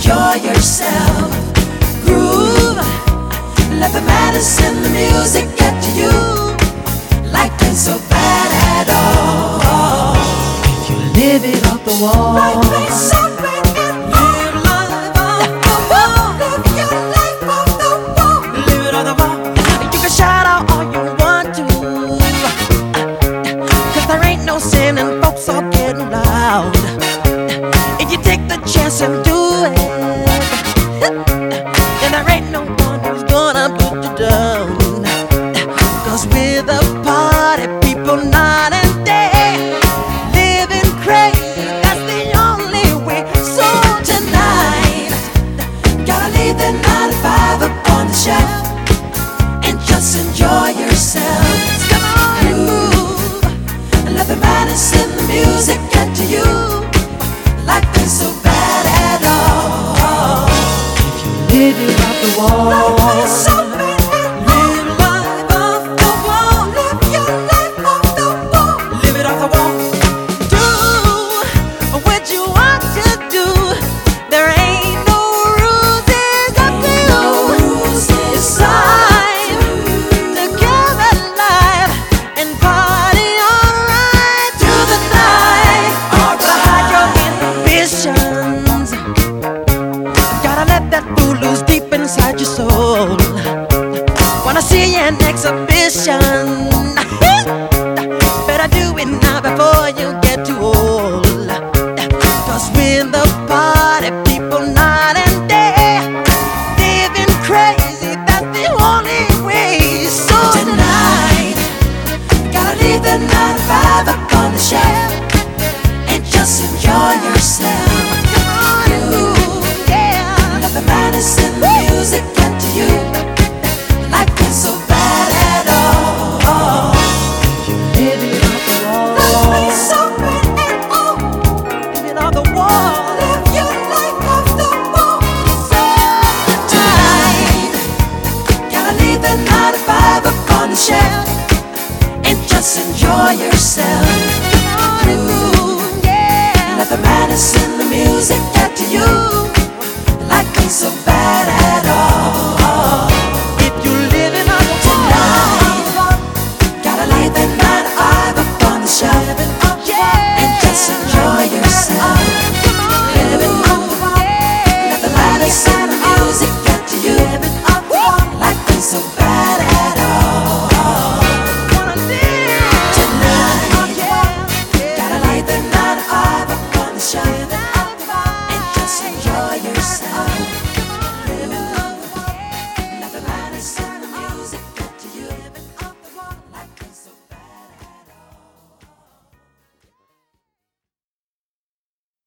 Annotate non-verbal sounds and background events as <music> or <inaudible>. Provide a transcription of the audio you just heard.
enjoy yourself. Groove, let the medicine, the music get to you. Life ain't so bad at all. If you live it off the wall. <laughs> and there ain't no one who's gonna put you down. <laughs> Cause we're the party people night and day, living crazy. That's the only way. So tonight, gotta leave the nine to five up on the shelf and just enjoy yourself. Come on and move. Let the madness in the music hit you the wall. an exhibition. <laughs> Better do it now before you get too old. with a 9 to 5 up on the shelf and just enjoy yourself. Ooh, yeah. Nothing matters in the music get to you like ain't so bad at all.